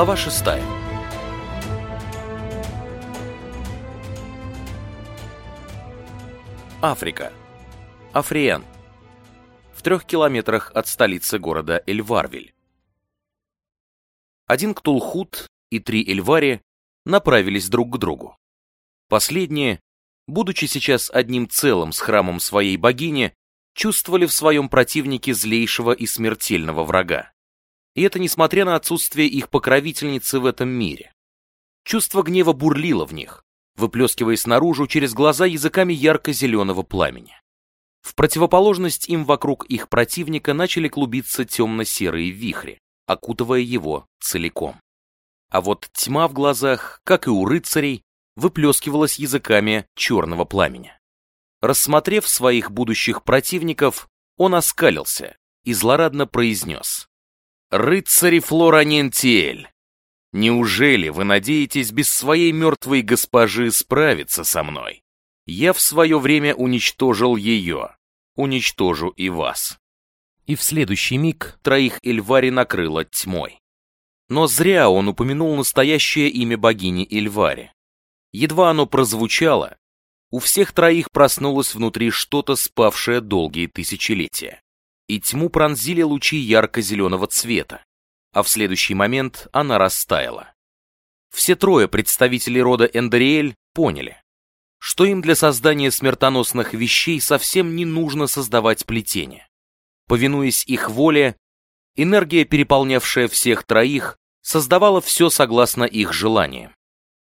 Глава 6 Африка. Африен. В трех километрах от столицы города Эльварвиль. Один Ктулхут и три Эльвари направились друг к другу. Последние, будучи сейчас одним целым с храмом своей богини, чувствовали в своем противнике злейшего и смертельного врага. И это несмотря на отсутствие их покровительницы в этом мире. Чувство гнева бурлило в них, выплескиваясь наружу через глаза языками ярко-зеленого пламени. В противоположность им вокруг их противника начали клубиться темно-серые вихри, окутывая его целиком. А вот тьма в глазах, как и у рыцарей, выплескивалась языками черного пламени. Рассмотрев своих будущих противников, он оскалился и злорадно произнес. «Рыцари Флоранентиэль, неужели вы надеетесь без своей мертвой госпожи справиться со мной? Я в свое время уничтожил ее, уничтожу и вас». И в следующий миг троих Эльвари накрыло тьмой. Но зря он упомянул настоящее имя богини Эльвари. Едва оно прозвучало, у всех троих проснулось внутри что-то, спавшее долгие тысячелетия. И тьму пронзили лучи ярко-зеленого цвета, а в следующий момент она растаяла. Все трое представителей рода Эндериэль поняли, что им для создания смертоносных вещей совсем не нужно создавать плетение. Повинуясь их воле, энергия, переполнявшая всех троих, создавала все согласно их желаниям.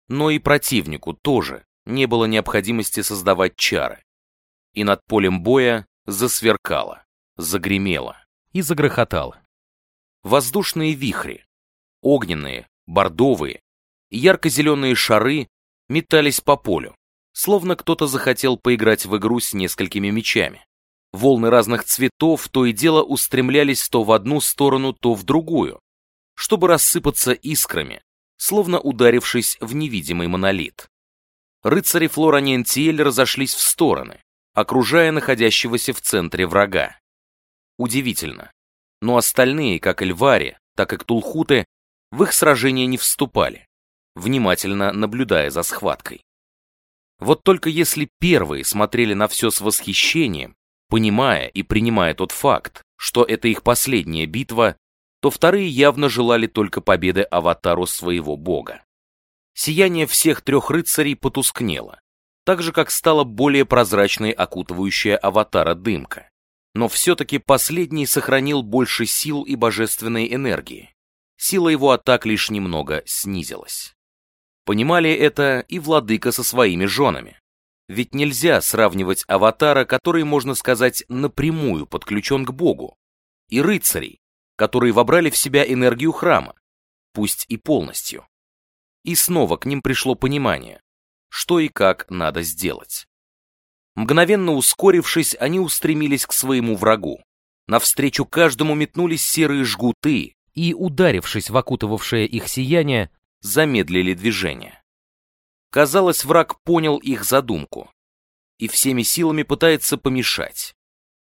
Но и противнику тоже не было необходимости создавать чары. И над полем боя засверкало, загремело и загрохотало. Воздушные вихри, огненные, бордовые, ярко-зеленые шары метались по полю, словно кто-то захотел поиграть в игру с несколькими мечами. Волны разных цветов то и дело устремлялись то в одну сторону, то в другую, чтобы рассыпаться искрами, словно ударившись в невидимый монолит рыцари Флоранентиэль разошлись в стороны, окружая находящегося в центре врага. Удивительно, но остальные, как Эльвари, так и Ктулхуты, в их сражение не вступали, внимательно наблюдая за схваткой. Вот только если первые смотрели на все с восхищением, понимая и принимая тот факт, что это их последняя битва, то вторые явно желали только победы аватару своего бога. Сияние всех трех рыцарей потускнело, так же, как стала более прозрачной окутывающая аватара дымка. Но все-таки последний сохранил больше сил и божественной энергии. Сила его атак лишь немного снизилась. Понимали это и владыка со своими женами. Ведь нельзя сравнивать аватара, который, можно сказать, напрямую подключен к Богу, и рыцарей, которые вобрали в себя энергию храма, пусть и полностью. И снова к ним пришло понимание, что и как надо сделать. Мгновенно ускорившись, они устремились к своему врагу. Навстречу каждому метнулись серые жгуты и, ударившись в окутывавшее их сияние, замедлили движение. Казалось, враг понял их задумку и всеми силами пытается помешать.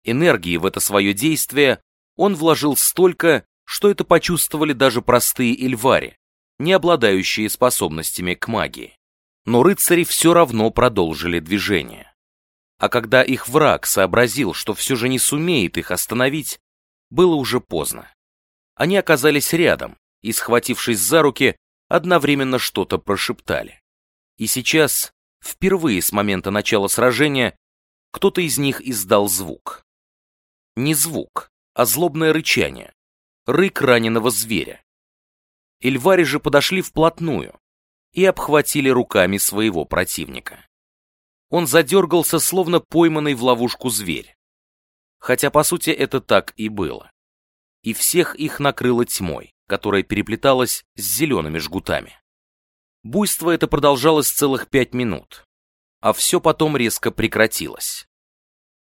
Энергии в это свое действие он вложил столько, что это почувствовали даже простые эльвари, не обладающие способностями к магии. Но рыцари все равно продолжили движение. А когда их враг сообразил, что все же не сумеет их остановить, было уже поздно. Они оказались рядом и, схватившись за руки, одновременно что-то прошептали. И сейчас, впервые с момента начала сражения, кто-то из них издал звук. Не звук, а злобное рычание, рык раненого зверя, Эльвари же подошли вплотную и обхватили руками своего противника. Он задергался, словно пойманный в ловушку зверь. Хотя, по сути, это так и было. И всех их накрыло тьмой, которая переплеталась с зелеными жгутами. Буйство это продолжалось целых пять минут, а все потом резко прекратилось.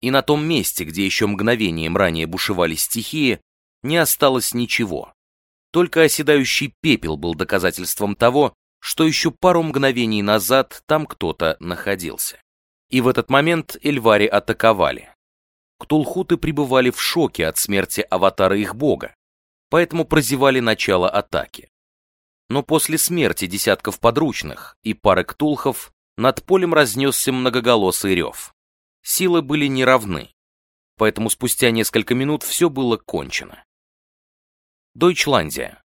И на том месте, где еще мгновением ранее бушевали стихии, не осталось ничего, только оседающий пепел был доказательством того, что еще пару мгновений назад там кто-то находился. И в этот момент Эльвари атаковали. Ктулхуты пребывали в шоке от смерти аватара их бога, поэтому прозевали начало атаки. Но после смерти десятков подручных и пары ктулхов над полем разнесся многоголосый рев. Силы были неравны, поэтому спустя несколько минут все было кончено. Дойчландия.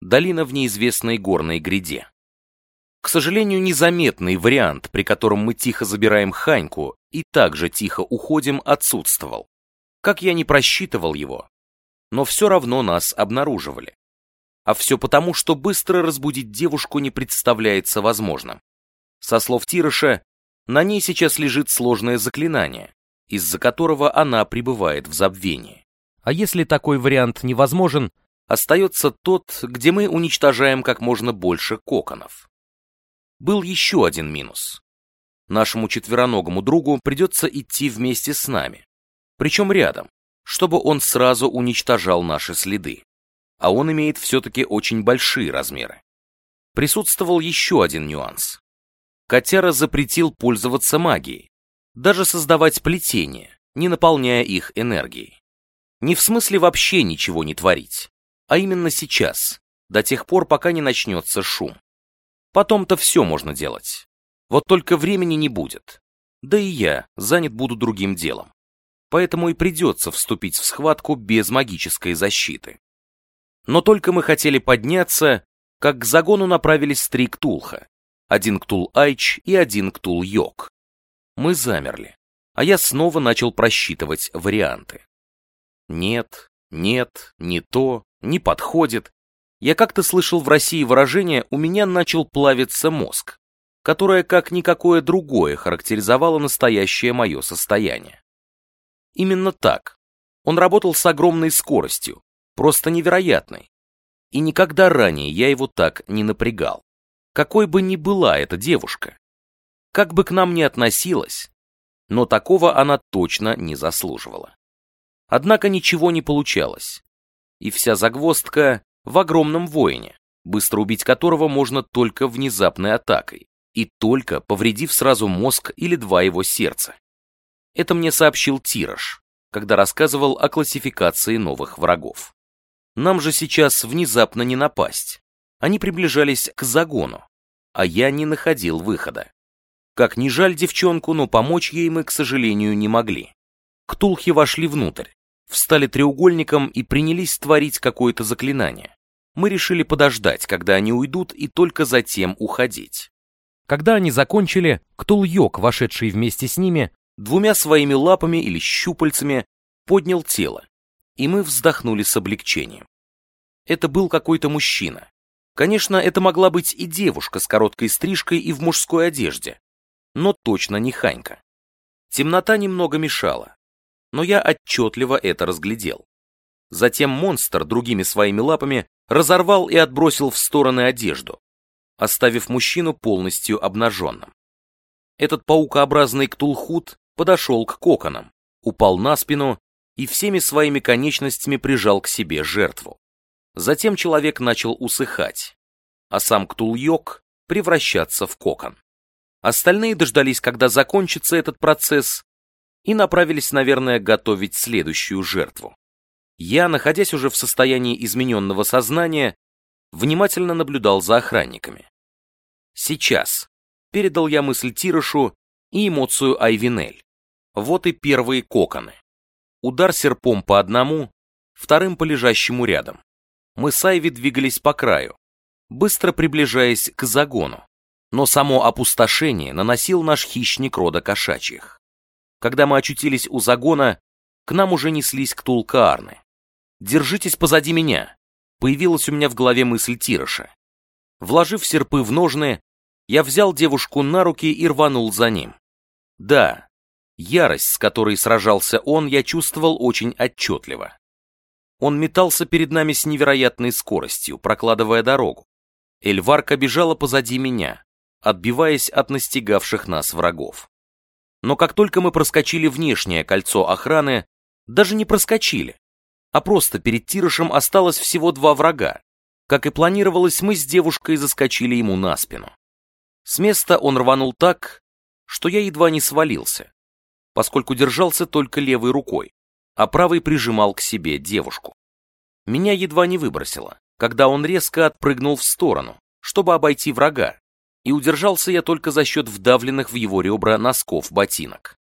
Долина в неизвестной горной гряде. К сожалению, незаметный вариант, при котором мы тихо забираем Ханьку и также тихо уходим, отсутствовал. Как я не просчитывал его, но все равно нас обнаруживали. А все потому, что быстро разбудить девушку не представляется возможным. Со слов Тироша, на ней сейчас лежит сложное заклинание, из-за которого она пребывает в забвении. А если такой вариант невозможен, остается тот, где мы уничтожаем как можно больше коконов. Был еще один минус. Нашему четвероногому другу придется идти вместе с нами, причем рядом, чтобы он сразу уничтожал наши следы а он имеет все-таки очень большие размеры. Присутствовал еще один нюанс. Котяра запретил пользоваться магией, даже создавать плетения, не наполняя их энергией. Не в смысле вообще ничего не творить, а именно сейчас, до тех пор, пока не начнется шум. Потом-то все можно делать. Вот только времени не будет. Да и я занят буду другим делом. Поэтому и придется вступить в схватку без магической защиты. Но только мы хотели подняться, как к загону направились три ктулха. Один ктул Айч и один ктул Йок. Мы замерли, а я снова начал просчитывать варианты. Нет, нет, не то, не подходит. Я как-то слышал в России выражение «у меня начал плавиться мозг», которое как никакое другое характеризовало настоящее мое состояние. Именно так. Он работал с огромной скоростью, просто невероятной. И никогда ранее я его так не напрягал. Какой бы ни была эта девушка, как бы к нам ни относилась, но такого она точно не заслуживала. Однако ничего не получалось. И вся загвоздка в огромном воине, быстро убить которого можно только внезапной атакой, и только повредив сразу мозг или два его сердца. Это мне сообщил Тираж, когда рассказывал о классификации новых врагов. Нам же сейчас внезапно не напасть. Они приближались к загону, а я не находил выхода. Как ни жаль девчонку, но помочь ей мы, к сожалению, не могли. Ктулхи вошли внутрь, встали треугольником и принялись творить какое-то заклинание. Мы решили подождать, когда они уйдут, и только затем уходить. Когда они закончили, Ктул-Йок, вошедший вместе с ними, двумя своими лапами или щупальцами поднял тело и мы вздохнули с облегчением. Это был какой-то мужчина. Конечно, это могла быть и девушка с короткой стрижкой и в мужской одежде, но точно не Ханька. Темнота немного мешала, но я отчетливо это разглядел. Затем монстр другими своими лапами разорвал и отбросил в стороны одежду, оставив мужчину полностью обнаженным. Этот паукообразный ктулхут подошел к коконам, упал на спину и всеми своими конечностями прижал к себе жертву. Затем человек начал усыхать, а сам Ктулйок превращаться в кокон. Остальные дождались, когда закончится этот процесс, и направились, наверное, готовить следующую жертву. Я, находясь уже в состоянии измененного сознания, внимательно наблюдал за охранниками. Сейчас передал я мысль Тирошу и эмоцию Айвинель. Вот и первые коконы. Удар серпом по одному, вторым по лежащему рядом. Мы с Айви двигались по краю, быстро приближаясь к загону. Но само опустошение наносил наш хищник рода кошачьих. Когда мы очутились у загона, к нам уже неслись ктулкаарны. «Держитесь позади меня!» Появилась у меня в голове мысль Тироша. Вложив серпы в ножны, я взял девушку на руки и рванул за ним. Да, Ярость, с которой сражался он, я чувствовал очень отчетливо. Он метался перед нами с невероятной скоростью, прокладывая дорогу. Эльварка бежала позади меня, отбиваясь от настигавших нас врагов. Но как только мы проскочили внешнее кольцо охраны, даже не проскочили, а просто перед Тирошем осталось всего два врага. Как и планировалось, мы с девушкой заскочили ему на спину. С места он рванул так, что я едва не свалился поскольку держался только левой рукой, а правой прижимал к себе девушку. Меня едва не выбросило, когда он резко отпрыгнул в сторону, чтобы обойти врага, и удержался я только за счет вдавленных в его ребра носков ботинок.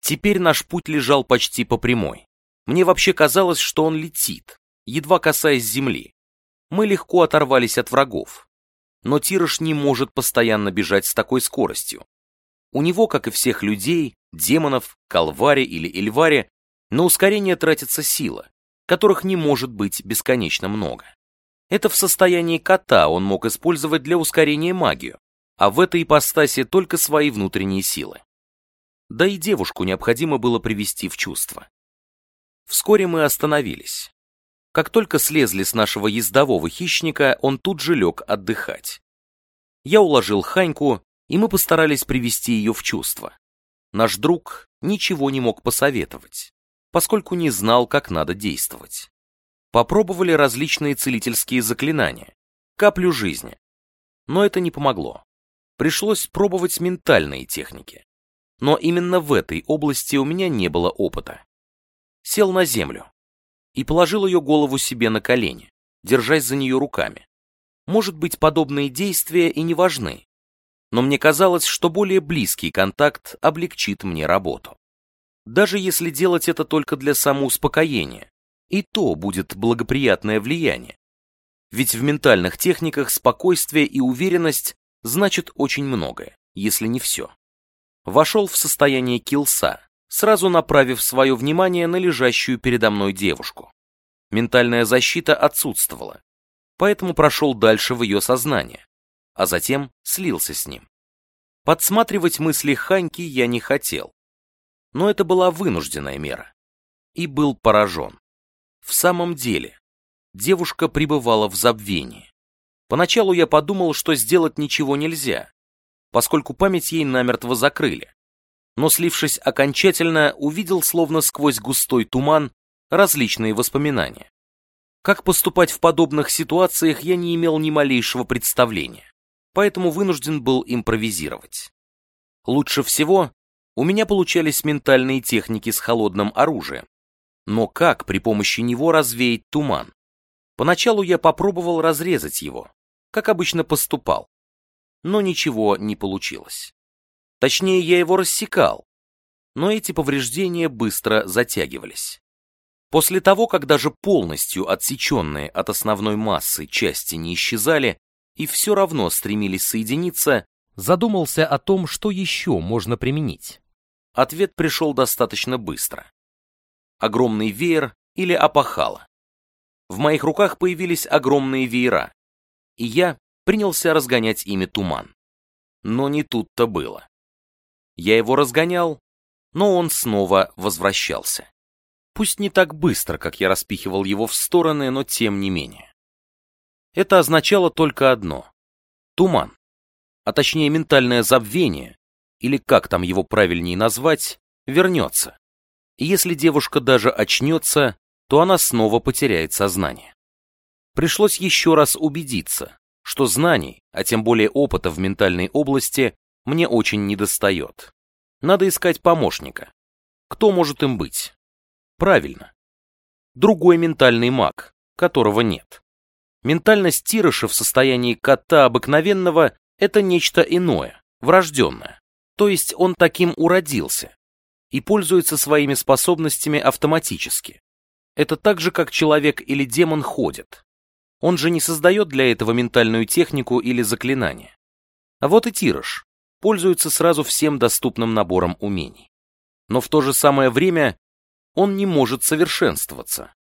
Теперь наш путь лежал почти по прямой. Мне вообще казалось, что он летит, едва касаясь земли. Мы легко оторвались от врагов. Но Тираж не может постоянно бежать с такой скоростью. У него, как и всех людей, демонов, калвари или эльвари, на ускорение тратится сила, которых не может быть бесконечно много. Это в состоянии кота он мог использовать для ускорения магию, а в этой ипостаси только свои внутренние силы. Да и девушку необходимо было привести в чувство. Вскоре мы остановились. Как только слезли с нашего ездового хищника, он тут же лег отдыхать. Я уложил Ханьку, и мы постарались привести ее в чувство. Наш друг ничего не мог посоветовать, поскольку не знал, как надо действовать. Попробовали различные целительские заклинания, каплю жизни. Но это не помогло. Пришлось пробовать ментальные техники. Но именно в этой области у меня не было опыта. Сел на землю и положил ее голову себе на колени, держась за нее руками. Может быть, подобные действия и не важны, но мне казалось, что более близкий контакт облегчит мне работу. Даже если делать это только для самоуспокоения, и то будет благоприятное влияние. Ведь в ментальных техниках спокойствие и уверенность значит очень многое, если не все. Вошел в состояние килса, сразу направив свое внимание на лежащую передо мной девушку. Ментальная защита отсутствовала, поэтому прошел дальше в ее сознание, а затем слился с ним. Подсматривать мысли Ханьки я не хотел, но это была вынужденная мера. И был поражен. В самом деле, девушка пребывала в забвении. Поначалу я подумал, что сделать ничего нельзя, поскольку память ей намертво закрыли. Но слившись окончательно, увидел словно сквозь густой туман различные воспоминания. Как поступать в подобных ситуациях я не имел ни малейшего представления поэтому вынужден был импровизировать. Лучше всего у меня получались ментальные техники с холодным оружием. Но как при помощи него развеять туман? Поначалу я попробовал разрезать его, как обычно поступал, но ничего не получилось. Точнее, я его рассекал, но эти повреждения быстро затягивались. После того, как даже полностью отсеченные от основной массы части не исчезали, и все равно стремились соединиться, задумался о том, что еще можно применить. Ответ пришел достаточно быстро. Огромный веер или опахало. В моих руках появились огромные веера, и я принялся разгонять ими туман. Но не тут-то было. Я его разгонял, но он снова возвращался. Пусть не так быстро, как я распихивал его в стороны, но тем не менее. Это означало только одно — туман, а точнее ментальное забвение, или как там его правильнее назвать, вернется. И если девушка даже очнется, то она снова потеряет сознание. Пришлось еще раз убедиться, что знаний, а тем более опыта в ментальной области, мне очень недостает. Надо искать помощника. Кто может им быть? Правильно. Другой ментальный маг, которого нет. Ментальность Тирыша в состоянии кота обыкновенного – это нечто иное, врожденное. То есть он таким уродился и пользуется своими способностями автоматически. Это так же, как человек или демон ходит. Он же не создает для этого ментальную технику или заклинание. А вот и Тирыш пользуется сразу всем доступным набором умений. Но в то же самое время он не может совершенствоваться,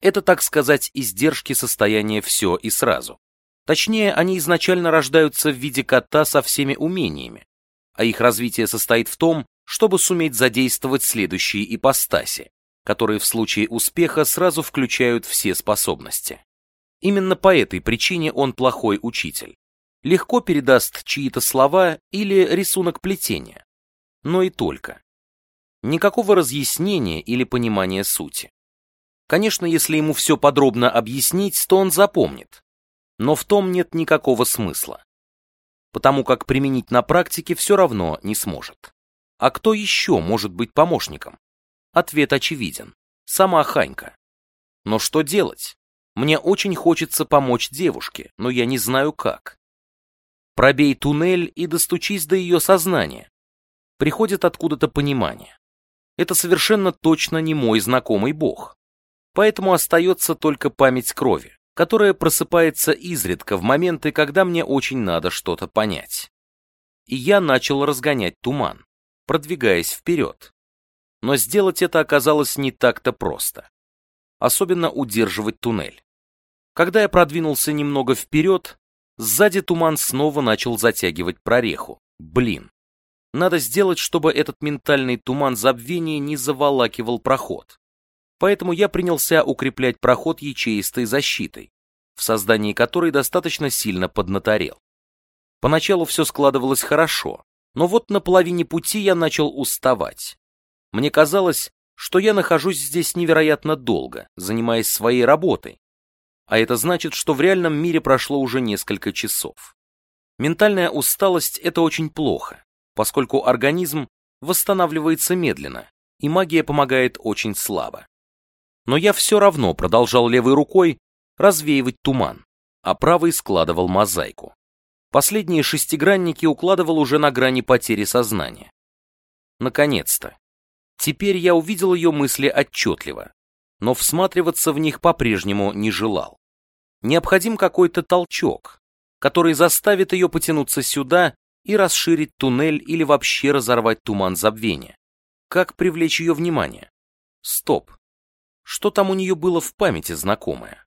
это, так сказать, издержки состояния все и сразу. Точнее, они изначально рождаются в виде кота со всеми умениями, а их развитие состоит в том, чтобы суметь задействовать следующие ипостаси, которые в случае успеха сразу включают все способности. Именно по этой причине он плохой учитель. Легко передаст чьи-то слова или рисунок плетения. Но и только. Никакого разъяснения или понимания сути. Конечно, если ему все подробно объяснить, то он запомнит. Но в том нет никакого смысла. Потому как применить на практике все равно не сможет. А кто еще может быть помощником? Ответ очевиден. Сама Ханька. Но что делать? Мне очень хочется помочь девушке, но я не знаю как. Пробей туннель и достучись до ее сознания. Приходит откуда-то понимание. Это совершенно точно не мой знакомый бог. Поэтому остается только память крови, которая просыпается изредка в моменты, когда мне очень надо что-то понять. И я начал разгонять туман, продвигаясь вперед. Но сделать это оказалось не так-то просто. Особенно удерживать туннель. Когда я продвинулся немного вперед, сзади туман снова начал затягивать прореху. Блин. Надо сделать, чтобы этот ментальный туман забвения не заволакивал проход. Поэтому я принялся укреплять проход ячеистой защитой, в создании которой достаточно сильно поднаторел. Поначалу все складывалось хорошо, но вот на половине пути я начал уставать. Мне казалось, что я нахожусь здесь невероятно долго, занимаясь своей работой. А это значит, что в реальном мире прошло уже несколько часов. Ментальная усталость – это очень плохо, поскольку организм восстанавливается медленно, и магия помогает очень слабо но я все равно продолжал левой рукой развеивать туман, а правой складывал мозаику. Последние шестигранники укладывал уже на грани потери сознания. Наконец-то. Теперь я увидел ее мысли отчетливо, но всматриваться в них по-прежнему не желал. Необходим какой-то толчок, который заставит ее потянуться сюда и расширить туннель или вообще разорвать туман забвения. Как привлечь ее внимание? Стоп. Что там у нее было в памяти знакомое?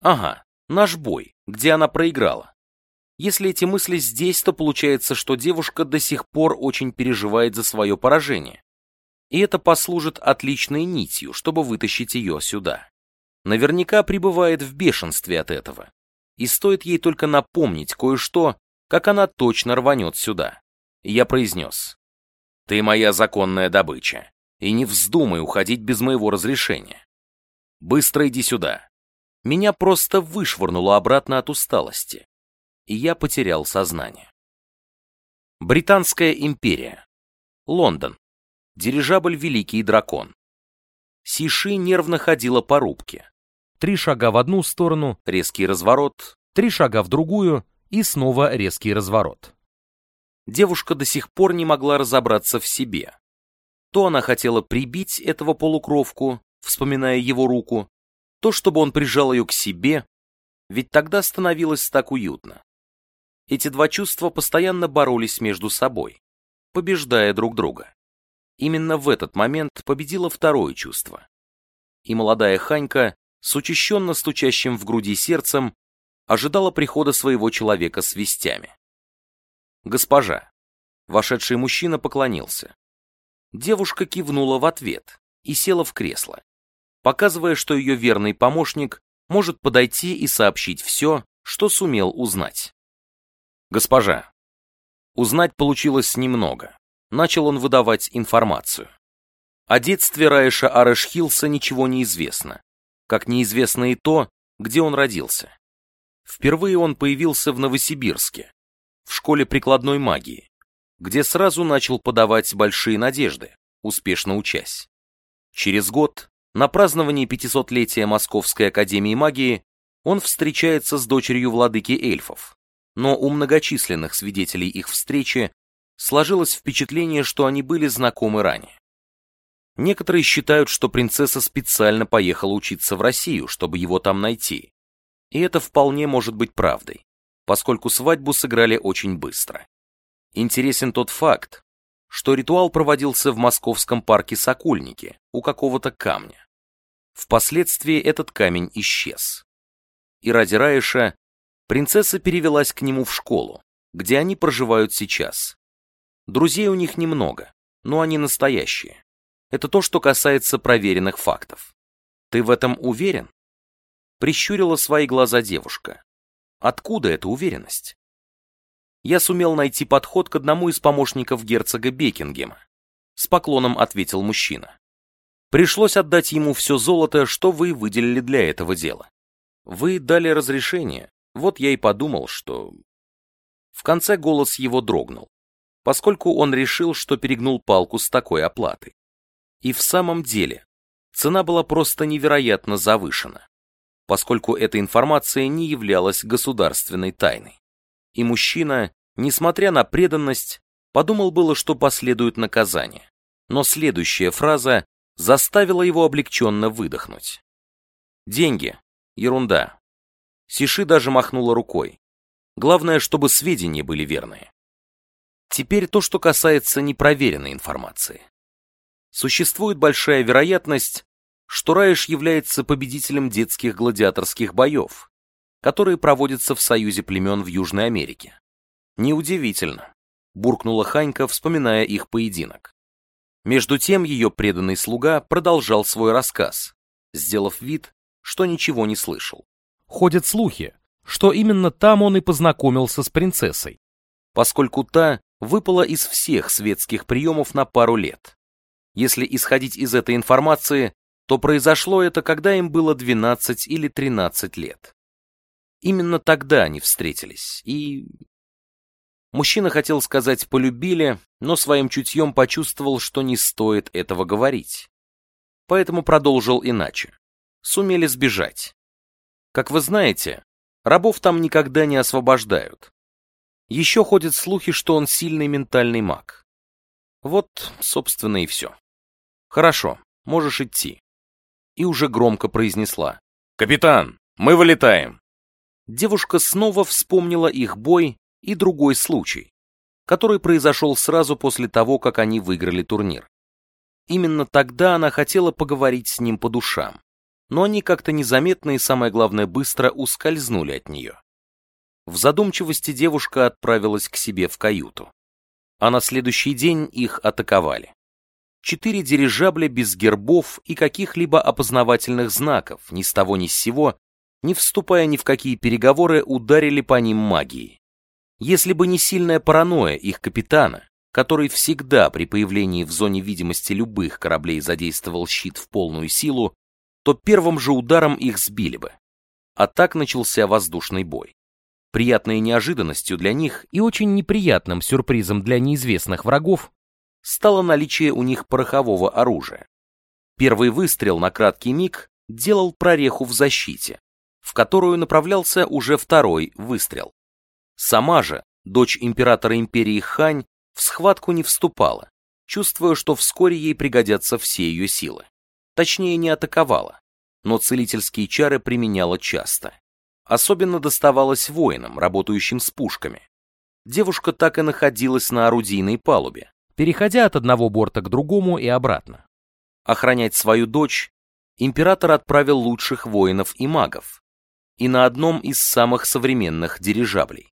Ага, наш бой, где она проиграла. Если эти мысли здесь, то получается, что девушка до сих пор очень переживает за свое поражение. И это послужит отличной нитью, чтобы вытащить ее сюда. Наверняка пребывает в бешенстве от этого. И стоит ей только напомнить кое-что, как она точно рванет сюда. я произнес. «Ты моя законная добыча и не вздумай уходить без моего разрешения. Быстро иди сюда. Меня просто вышвырнуло обратно от усталости, и я потерял сознание. Британская империя. Лондон. Дирижабль «Великий дракон». Сиши нервно ходила по рубке. Три шага в одну сторону, резкий разворот, три шага в другую и снова резкий разворот. Девушка до сих пор не могла разобраться в себе. То она хотела прибить этого полукровку, вспоминая его руку, то, чтобы он прижал ее к себе, ведь тогда становилось так уютно. Эти два чувства постоянно боролись между собой, побеждая друг друга. Именно в этот момент победило второе чувство. И молодая Ханька, с учащенно стучащим в груди сердцем, ожидала прихода своего человека с вестями. «Госпожа!» Вошедший мужчина поклонился. Девушка кивнула в ответ и села в кресло, показывая, что ее верный помощник может подойти и сообщить все, что сумел узнать. «Госпожа, узнать получилось немного», начал он выдавать информацию. О детстве Раиша Арэшхилса ничего не известно, как неизвестно и то, где он родился. Впервые он появился в Новосибирске, в школе прикладной магии, где сразу начал подавать большие надежды, успешно учась. Через год, на праздновании 500-летия Московской Академии Магии, он встречается с дочерью владыки эльфов, но у многочисленных свидетелей их встречи сложилось впечатление, что они были знакомы ранее. Некоторые считают, что принцесса специально поехала учиться в Россию, чтобы его там найти. И это вполне может быть правдой, поскольку свадьбу сыграли очень быстро. Интересен тот факт, что ритуал проводился в московском парке Сокольники у какого-то камня. Впоследствии этот камень исчез. И ради Раиша принцесса перевелась к нему в школу, где они проживают сейчас. Друзей у них немного, но они настоящие. Это то, что касается проверенных фактов. Ты в этом уверен? Прищурила свои глаза девушка. Откуда эта уверенность? я сумел найти подход к одному из помощников герцога Бекингема. С поклоном ответил мужчина. Пришлось отдать ему все золото, что вы выделили для этого дела. Вы дали разрешение, вот я и подумал, что... В конце голос его дрогнул, поскольку он решил, что перегнул палку с такой оплатой. И в самом деле, цена была просто невероятно завышена. поскольку эта информация не являлась государственной тайной. И мужчина, несмотря на преданность, подумал было, что последует наказание. Но следующая фраза заставила его облегченно выдохнуть. Деньги. Ерунда. Сиши даже махнула рукой. Главное, чтобы сведения были верные. Теперь то, что касается непроверенной информации. Существует большая вероятность, что Раиш является победителем детских гладиаторских боев, которые проводятся в Союзе племен в Южной Америке. Неудивительно, буркнула Ханька, вспоминая их поединок. Между тем ее преданный слуга продолжал свой рассказ, сделав вид, что ничего не слышал. Ходят слухи, что именно там он и познакомился с принцессой, поскольку та выпала из всех светских приемов на пару лет. Если исходить из этой информации, то произошло это, когда им было 12 или 13 лет. Именно тогда они встретились, и... Мужчина хотел сказать «полюбили», но своим чутьем почувствовал, что не стоит этого говорить. Поэтому продолжил иначе. Сумели сбежать. Как вы знаете, рабов там никогда не освобождают. Еще ходят слухи, что он сильный ментальный маг. Вот, собственно, и все. Хорошо, можешь идти. И уже громко произнесла. «Капитан, мы вылетаем!» Девушка снова вспомнила их бой и другой случай, который произошел сразу после того, как они выиграли турнир. Именно тогда она хотела поговорить с ним по душам, но они как-то незаметно и, самое главное, быстро ускользнули от нее. В задумчивости девушка отправилась к себе в каюту. А на следующий день их атаковали. Четыре дирижабля без гербов и каких-либо опознавательных знаков, ни с того ни с сего, не вступая ни в какие переговоры, ударили по ним магией. Если бы не сильная паранойя их капитана, который всегда при появлении в зоне видимости любых кораблей задействовал щит в полную силу, то первым же ударом их сбили бы. А так начался воздушный бой. Приятной неожиданностью для них и очень неприятным сюрпризом для неизвестных врагов стало наличие у них порохового оружия. Первый выстрел на краткий миг делал прореху в защите, в которую направлялся уже второй выстрел. Сама же, дочь императора империи Хань, в схватку не вступала, чувствуя, что вскоре ей пригодятся все ее силы. Точнее, не атаковала, но целительские чары применяла часто. Особенно доставалось воинам, работающим с пушками. Девушка так и находилась на орудийной палубе, переходя от одного борта к другому и обратно. Охранять свою дочь император отправил лучших воинов и магов, и на одном из самых современных дирижаблей.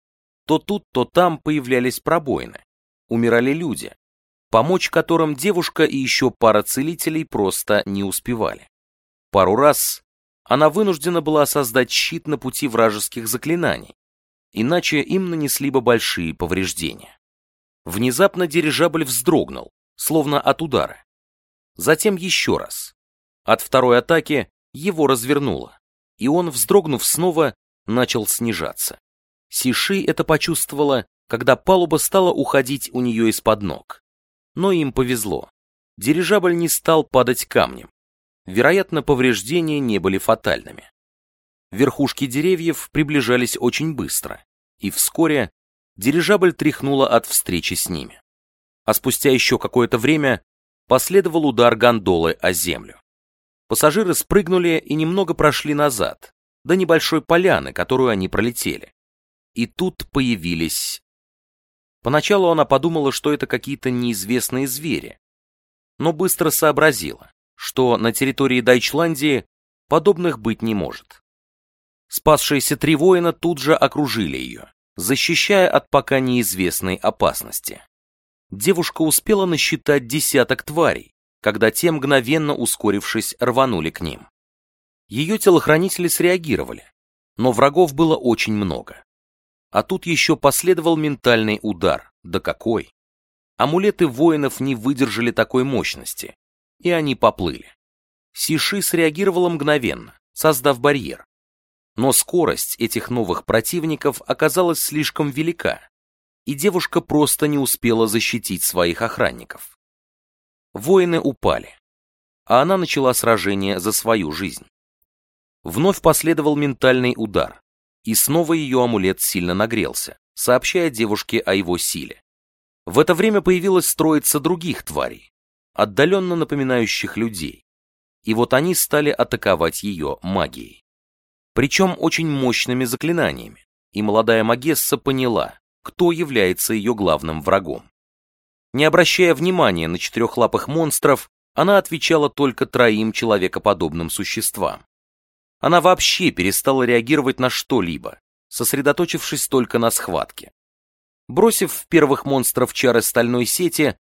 То тут, то там появлялись пробоины, умирали люди, помочь которым девушка и еще пара целителей просто не успевали. Пару раз она вынуждена была создать щит на пути вражеских заклинаний, иначе им нанесли бы большие повреждения. Внезапно дирижабль вздрогнул, словно от удара. Затем еще раз. От второй атаки его развернуло, и он, вздрогнув снова, начал снижаться. Сиши это почувствовала, когда палуба стала уходить у нее из-под ног. Но им повезло. Дирижабль не стал падать камнем. Вероятно, повреждения не были фатальными. Верхушки деревьев приближались очень быстро, и вскоре дирижабль тряхнула от встречи с ними. А спустя еще какое-то время последовал удар гондолы о землю. Пассажиры спрыгнули и немного прошли назад, до небольшой поляны, которую они пролетели. И тут появились... Поначалу она подумала, что это какие-то неизвестные звери, но быстро сообразила что на территории Дайчландии подобных быть не может. Спасшиеся три воина тут же окружили ее, защищая от пока неизвестной опасности. Девушка успела насчитать десяток тварей, когда те, мгновенно ускорившись, рванули к ним. Ее телохранители среагировали, но врагов было очень много. А тут еще последовал ментальный удар, да какой! Амулеты воинов не выдержали такой мощности, и они поплыли. Сиши среагировала мгновенно, создав барьер. Но скорость этих новых противников оказалась слишком велика, и девушка просто не успела защитить своих охранников. Воины упали, а она начала сражение за свою жизнь. Вновь последовал ментальный удар, и снова ее амулет сильно нагрелся, сообщая девушке о его силе. В это время появилась троица других тварей, отдаленно напоминающих людей, и вот они стали атаковать ее магией. Причем очень мощными заклинаниями, и молодая Магесса поняла, кто является ее главным врагом. Не обращая внимания на четырехлапых монстров, она отвечала только троим человекоподобным существам. Она вообще перестала реагировать на что-либо, сосредоточившись только на схватке. Бросив в первых монстров чары стальной сети,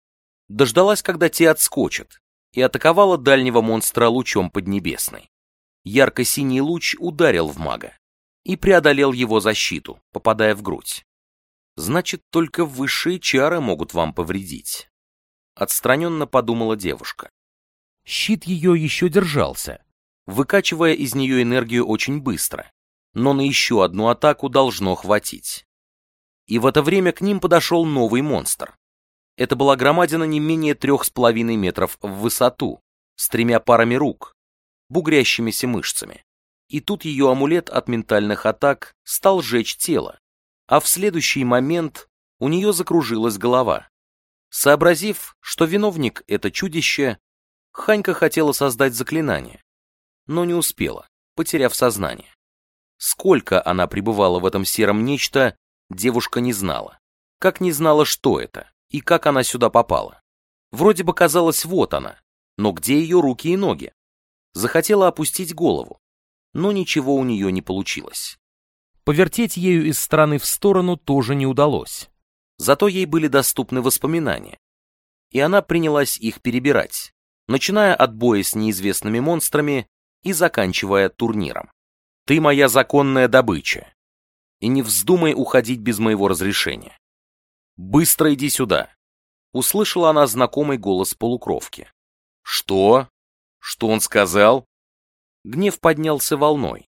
дождалась, когда те отскочат, и атаковала дальнего монстра лучом поднебесной. Ярко-синий луч ударил в мага и преодолел его защиту, попадая в грудь. Значит, только высшие чары могут вам повредить. Отстраненно подумала девушка. Щит ее еще держался, выкачивая из нее энергию очень быстро, но на еще одну атаку должно хватить. И в это время к ним подошел новый монстр. Это была громадина не менее трех с половиной метров в высоту, с тремя парами рук, бугрящимися мышцами. И тут ее амулет от ментальных атак стал жечь тело, а в следующий момент у нее закружилась голова. Сообразив, что виновник — это чудище, Ханька хотела создать заклинание, но не успела, потеряв сознание. Сколько она пребывала в этом сером нечто, девушка не знала. Как не знала, что это, и как она сюда попала. Вроде бы казалось, вот она, но где ее руки и ноги? Захотела опустить голову, но ничего у нее не получилось. Повертеть ею из стороны в сторону тоже не удалось. Зато ей были доступны воспоминания, и она принялась их перебирать, начиная от боя с неизвестными монстрами и заканчивая турниром. «Ты моя законная добыча, и не вздумай уходить без моего разрешения. Быстро иди сюда!» Услышала она знакомый голос полукровки. «Что? Что он сказал?» Гнев поднялся волной,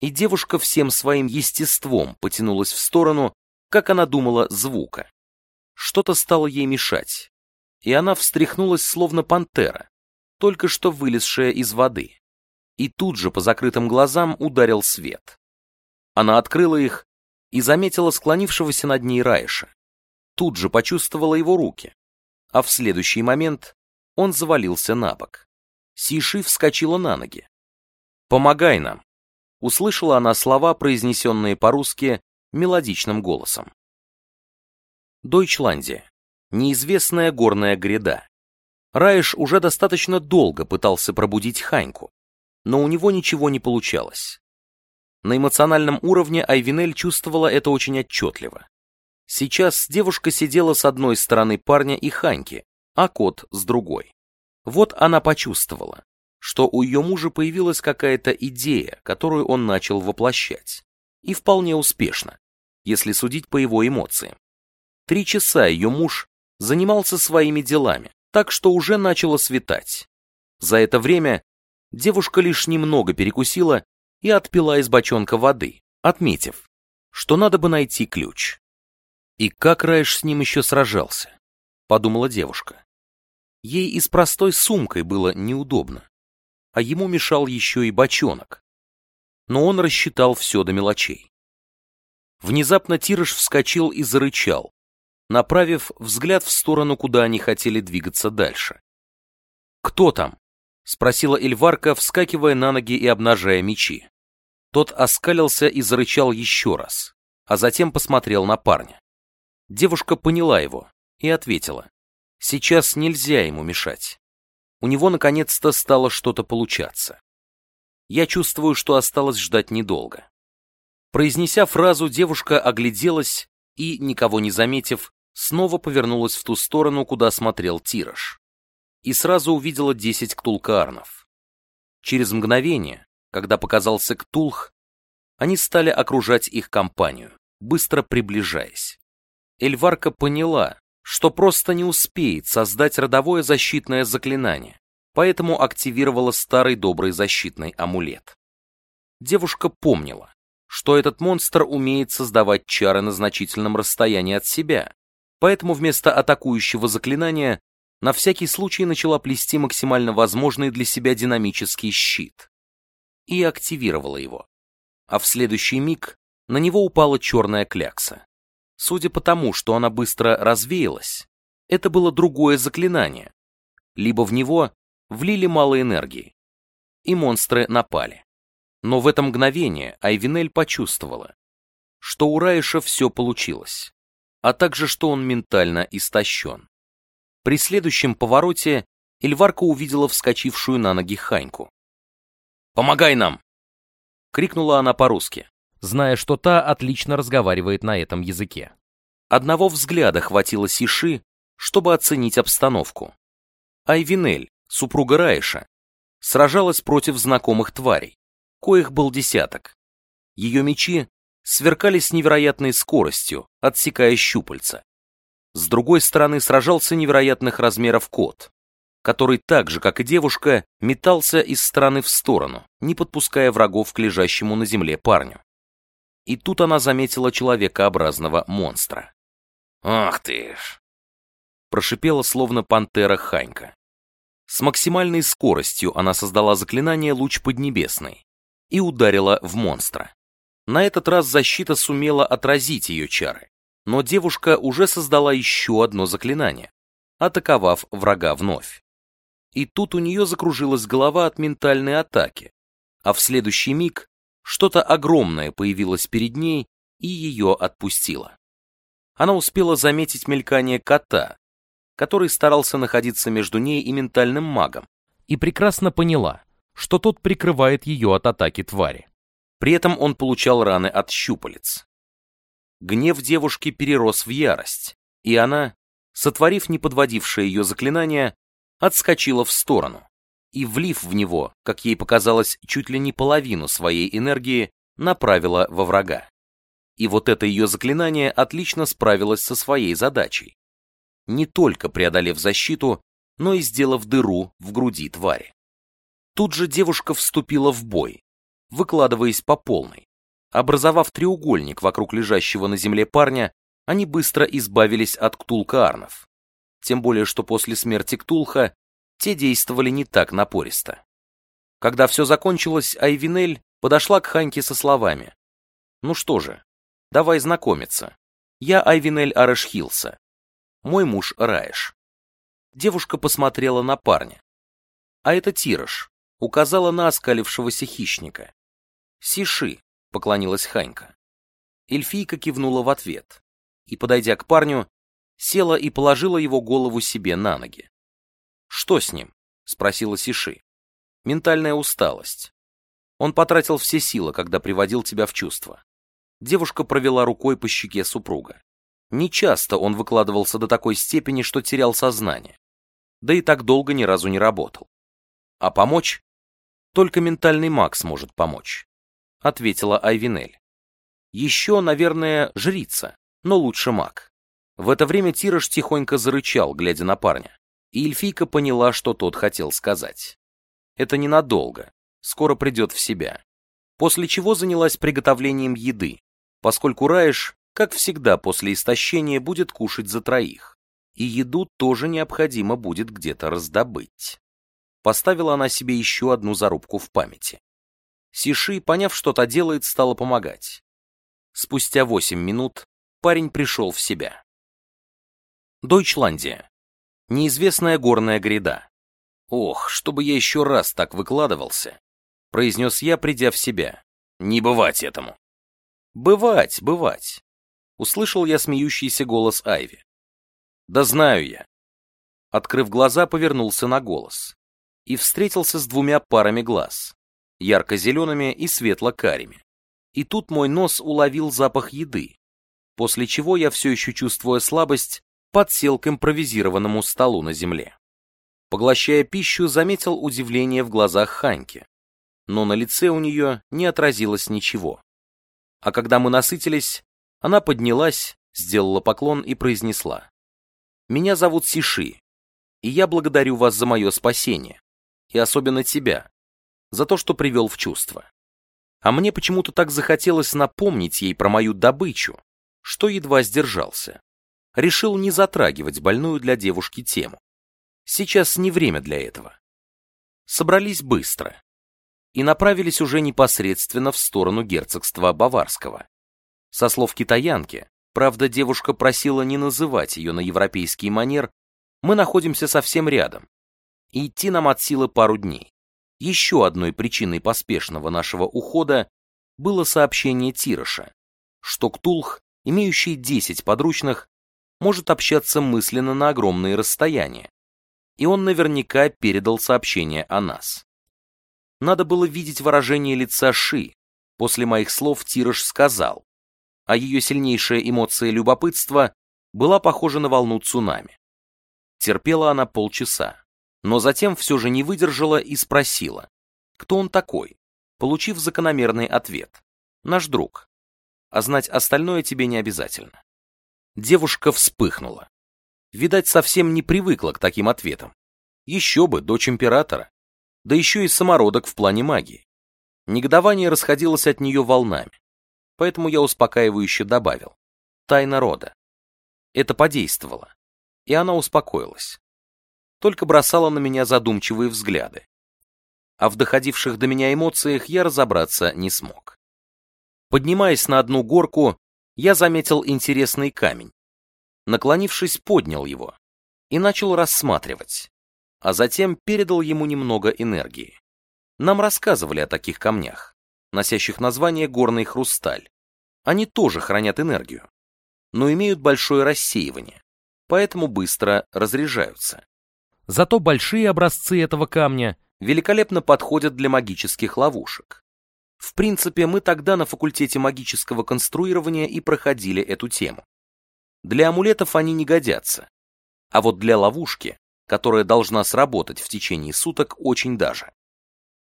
и девушка всем своим естеством потянулась в сторону, как она думала, звука. Что-то стало ей мешать, и она встряхнулась, словно пантера, только что вылезшая из воды. И тут же по закрытым глазам ударил свет. Она открыла их и заметила склонившегося над ней Раиша. Тут же почувствовала его руки, а в следующий момент он завалился на бок. Сиши вскочила на ноги. «Помогай нам!» Услышала она слова, произнесенные по-русски мелодичным голосом. Дойчландия. Неизвестная горная гряда. Раиш уже достаточно долго пытался пробудить Ханьку, но у него ничего не получалось. На эмоциональном уровне Айвинель чувствовала это очень отчетливо. Сейчас девушка сидела с одной стороны парня и Ханьки, а кот с другой. Вот она почувствовала, что у ее мужа появилась какая-то идея, которую он начал воплощать. И вполне успешно, если судить по его эмоциям. Три часа ее муж занимался своими делами, так что уже начало светать. За это время девушка лишь немного перекусила и отпила из бочонка воды, отметив, что надо бы найти ключ. И как Раиш с ним еще сражался, подумала девушка. Ей и с простой сумкой было неудобно, а ему мешал еще и бочонок. Но он рассчитал все до мелочей. Внезапно Тирыш вскочил и зарычал, направив взгляд в сторону, куда они хотели двигаться дальше. «Кто там?» — спросила Эльварка, вскакивая на ноги и обнажая мечи. Тот оскалился и зарычал еще раз, а затем посмотрел на парня. Девушка поняла его и ответила. Сейчас нельзя ему мешать. У него наконец-то стало что-то получаться. Я чувствую, что осталось ждать недолго. Произнеся фразу, девушка огляделась и, никого не заметив, снова повернулась в ту сторону, куда смотрел Тираж. И сразу увидела десять ктулкаарнов. Через мгновение, когда показался Ктулх, они стали окружать их компанию, быстро приближаясь. Эльварка поняла, что просто не успеет создать родовое защитное заклинание, поэтому активировала старый добрый защитный амулет. Девушка помнила, что этот монстр умеет создавать чары на значительном расстоянии от себя, поэтому вместо атакующего заклинания на всякий случай начала плести максимально возможный для себя динамический щит. и активировала его. А в следующий миг на него упала черная клякса. Судя по тому, что она быстро развеялась, это было другое заклинание. Либо в него влили мало энергии, и монстры напали. Но в это мгновение Айвинель почувствовала, что у Раиша все получилось, а также что он ментально истощен. При следующем повороте Эльварка увидела вскочившую на ноги Ханьку. «Помогай нам!» — крикнула она по-русски, зная, что та отлично разговаривает на этом языке. Одного взгляда хватило Сиши, чтобы оценить обстановку. Айвинель, супруга Раиша, сражалась против знакомых тварей, коих был десяток. Ее мечи сверкали с невероятной скоростью, отсекая щупальца. С другой стороны сражался невероятных размеров кот, который так же, как и девушка, метался из стороны в сторону, не подпуская врагов к лежащему на земле парню. И тут она заметила человекообразного монстра. «Ах ты ж!» Прошипела словно пантера Ханька. С максимальной скоростью она создала заклинание «Луч Поднебесный» и ударила в монстра. На этот раз защита сумела отразить ее чары, но девушка уже создала еще одно заклинание, атаковав врага вновь. И тут у нее закружилась голова от ментальной атаки, а в следующий миг что-то огромное появилось перед ней и ее отпустило. Она успела заметить мелькание кота, который старался находиться между ней и ментальным магом, и прекрасно поняла, что тот прикрывает ее от атаки твари. При этом он получал раны от щупалец. Гнев девушки перерос в ярость, и она, сотворив неподводившее ее заклинание, отскочила в сторону и, влив в него, как ей показалось, чуть ли не половину своей энергии, направила во врага. И вот это ее заклинание отлично справилось со своей задачей не только преодолев защиту, но и сделав дыру в груди твари. Тут же девушка вступила в бой, выкладываясь по полной. Образовав треугольник вокруг лежащего на земле парня, они быстро избавились от ктулка-арнов. Тем более, что после смерти Ктулха те действовали не так напористо. Когда все закончилось, Айвинель подошла к Ханьке со словами. «Ну что же, давай знакомиться. Я Айвинель Арешхилса, мой муж Раиш. Девушка посмотрела на парня. А это Тираж, указала на оскалившегося хищника. Сиши, поклонилась Ханька. Эльфийка кивнула в ответ и, подойдя к парню, села и положила его голову себе на ноги. «Что с ним?» — спросила Сиши. «Ментальная усталость. Он потратил все силы, когда приводил тебя в чувство». Девушка провела рукой по щеке супруга. Нечасто он выкладывался до такой степени, что терял сознание. Да и так долго ни разу не работал. А помочь? Только ментальный маг сможет помочь, ответила Айвинель. Еще, наверное, жрица, но лучше маг. В это время Тираж тихонько зарычал, глядя на парня, и эльфийка поняла, что тот хотел сказать. Это ненадолго, скоро придет в себя. После чего занялась приготовлением еды, поскольку Раиш как всегда после истощения, будет кушать за троих. И еду тоже необходимо будет где-то раздобыть. Поставила она себе еще одну зарубку в памяти. Сиши, поняв, что то делает, стала помогать. Спустя восемь минут парень пришел в себя. Дойчландия. Неизвестная горная гряда. Ох, чтобы я еще раз так выкладывался, произнес я, придя в себя. Не бывать этому. Бывать, бывать услышал я смеющийся голос Айви. «Да знаю я». Открыв глаза, повернулся на голос и встретился с двумя парами глаз, ярко-зелеными и светло-карими. И тут мой нос уловил запах еды, после чего я все еще чувствуя слабость, подсел к импровизированному столу на земле. Поглощая пищу, заметил удивление в глазах Ханьки, но на лице у нее не отразилось ничего. А когда мы насытились, она поднялась, сделала поклон и произнесла. «Меня зовут Сиши, и я благодарю вас за мое спасение, и особенно тебя, за то, что привел в чувство. А мне почему-то так захотелось напомнить ей про мою добычу, что едва сдержался. Решил не затрагивать больную для девушки тему. Сейчас не время для этого. Собрались быстро. и направились уже непосредственно в сторону герцогства Баварского. Со слов китаянки, правда девушка просила не называть ее на европейский манер, мы находимся совсем рядом, и идти нам от силы пару дней. Еще одной причиной поспешного нашего ухода было сообщение Тироша, что Ктулх, имеющий 10 подручных, может общаться мысленно на огромные расстояния, и он наверняка передал сообщение о нас. Надо было видеть выражение лица Ши. После моих слов Тирош сказал, а ее сильнейшая эмоция любопытства была похожа на волну цунами. Терпела она полчаса, но затем все же не выдержала и спросила, кто он такой, получив закономерный ответ. Наш друг. А знать остальное тебе не обязательно. Девушка вспыхнула. Видать, совсем не привыкла к таким ответам. Еще бы, дочь императора. Да еще и самородок в плане магии. Негодование расходилось от нее волнами. Поэтому я успокаивающе добавил. Тайна рода. Это подействовало. И она успокоилась. Только бросала на меня задумчивые взгляды. А в доходивших до меня эмоциях я разобраться не смог. Поднимаясь на одну горку, я заметил интересный камень. Наклонившись, поднял его и начал рассматривать, а затем передал ему немного энергии. Нам рассказывали о таких камнях, носящих название горный хрусталь. Они тоже хранят энергию, но имеют большое рассеивание, поэтому быстро разряжаются. Зато большие образцы этого камня великолепно подходят для магических ловушек. В принципе, мы тогда на факультете магического конструирования и проходили эту тему. Для амулетов они не годятся, а вот для ловушки, которая должна сработать в течение суток, очень даже.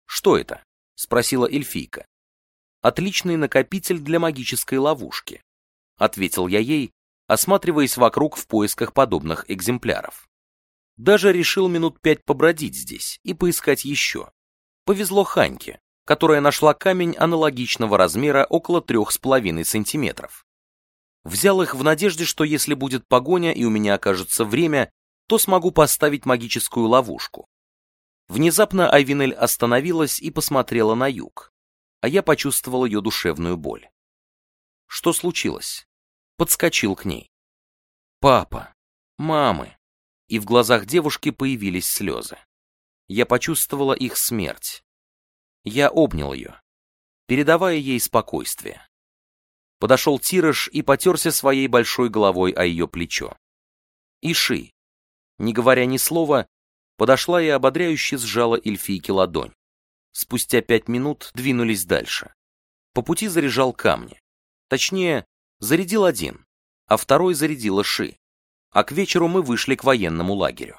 «Что это?» — спросила эльфийка. «Отличный накопитель для магической ловушки», — ответил я ей, осматриваясь вокруг в поисках подобных экземпляров. Даже решил минут пять побродить здесь и поискать еще. Повезло Ханьке, которая нашла камень аналогичного размера около трех с половиной сантиметров. Взял их в надежде, что если будет погоня и у меня окажется время, то смогу поставить магическую ловушку. Внезапно Айвинель остановилась и посмотрела на юг, а я почувствовал ее душевную боль. Что случилось? Подскочил к ней. Папа, мамы. И в глазах девушки появились слезы. Я почувствовала их смерть. Я обнял ее, передавая ей спокойствие. Подошел Тираж и потерся своей большой головой о ее плечо. Иши, не говоря ни слова, подошла и ободряюще сжала эльфийке ладонь. Спустя пять минут двинулись дальше. По пути заряжал камни. Точнее, зарядил один, а второй зарядила Ши. А к вечеру мы вышли к военному лагерю.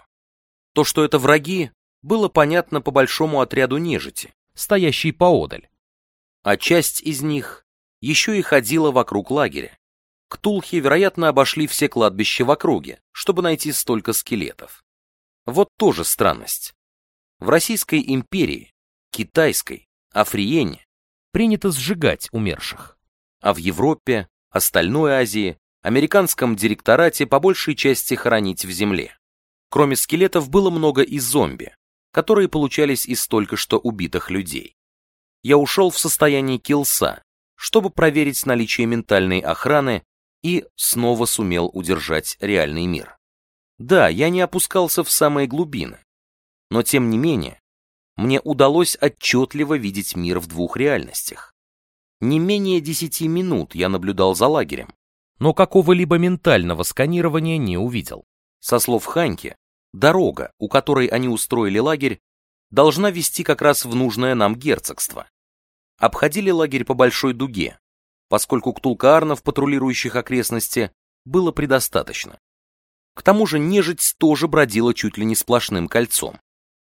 То, что это враги, было понятно по большому отряду нежити, стоящий поодаль. А часть из них еще и ходила вокруг лагеря. Ктулхи, вероятно, обошли все кладбища в округе, чтобы найти столько скелетов. Вот тоже странность. В Российской империи, Китайской, Африене принято сжигать умерших. А в Европе, остальной Азии, американском директорате по большей части хоронить в земле. Кроме скелетов было много и зомби, которые получались из только что убитых людей. Я ушел в состоянии килса, чтобы проверить наличие ментальной охраны и снова сумел удержать реальный мир. Да, я не опускался в самые глубины, но тем не менее, мне удалось отчетливо видеть мир в двух реальностях. Не менее десяти минут я наблюдал за лагерем, но какого-либо ментального сканирования не увидел. Со слов Ханьки, Дорога, у которой они устроили лагерь, должна вести как раз в нужное нам герцогство. Обходили лагерь по большой дуге, поскольку ктулкаарнов, патрулирующих окрестности, было предостаточно. К тому же нежить тоже бродила чуть ли не сплошным кольцом.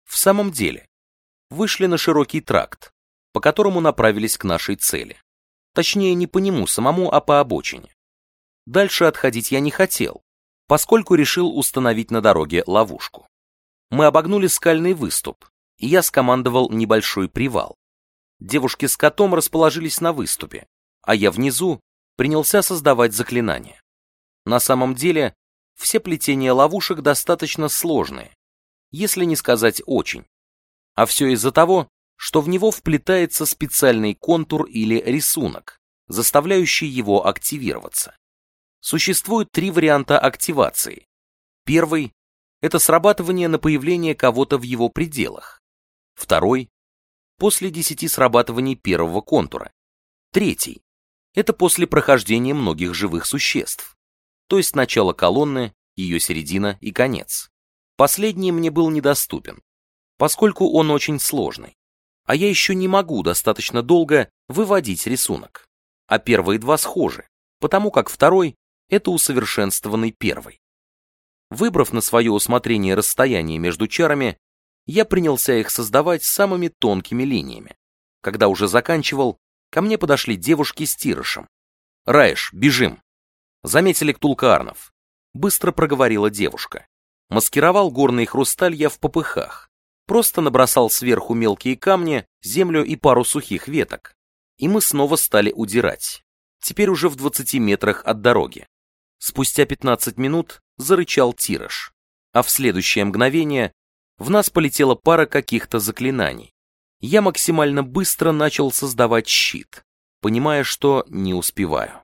В самом деле, вышли на широкий тракт, по которому направились к нашей цели. Точнее, не по нему самому, а по обочине. Дальше отходить я не хотел, поскольку решил установить на дороге ловушку. Мы обогнули скальный выступ, и я скомандовал небольшой привал. Девушки с котом расположились на выступе, а я внизу принялся создавать заклинания. На самом деле, все плетения ловушек достаточно сложные, если не сказать очень. А все из-за того, что в него вплетается специальный контур или рисунок, заставляющий его активироваться. Существует три варианта активации. Первый – это срабатывание на появление кого-то в его пределах. Второй – после 10 срабатываний первого контура. Третий – это после прохождения многих живых существ, то есть начало колонны, ее середина и конец. Последний мне был недоступен, поскольку он очень сложный, а я еще не могу достаточно долго выводить рисунок. А первые два схожи, потому как второй — это усовершенствованный первый. Выбрав на свое усмотрение расстояние между чарами, я принялся их создавать самыми тонкими линиями. Когда уже заканчивал, ко мне подошли девушки с тирышем. «Раиш, бежим!» Заметили Ктулкаарнов. Быстро проговорила девушка. Маскировал горный хрусталь я в попыхах. Просто набросал сверху мелкие камни, землю и пару сухих веток. И мы снова стали удирать. Теперь уже в 20 метрах от дороги. Спустя 15 минут зарычал тираж. А в следующее мгновение в нас полетела пара каких-то заклинаний. Я максимально быстро начал создавать щит, понимая, что не успеваю.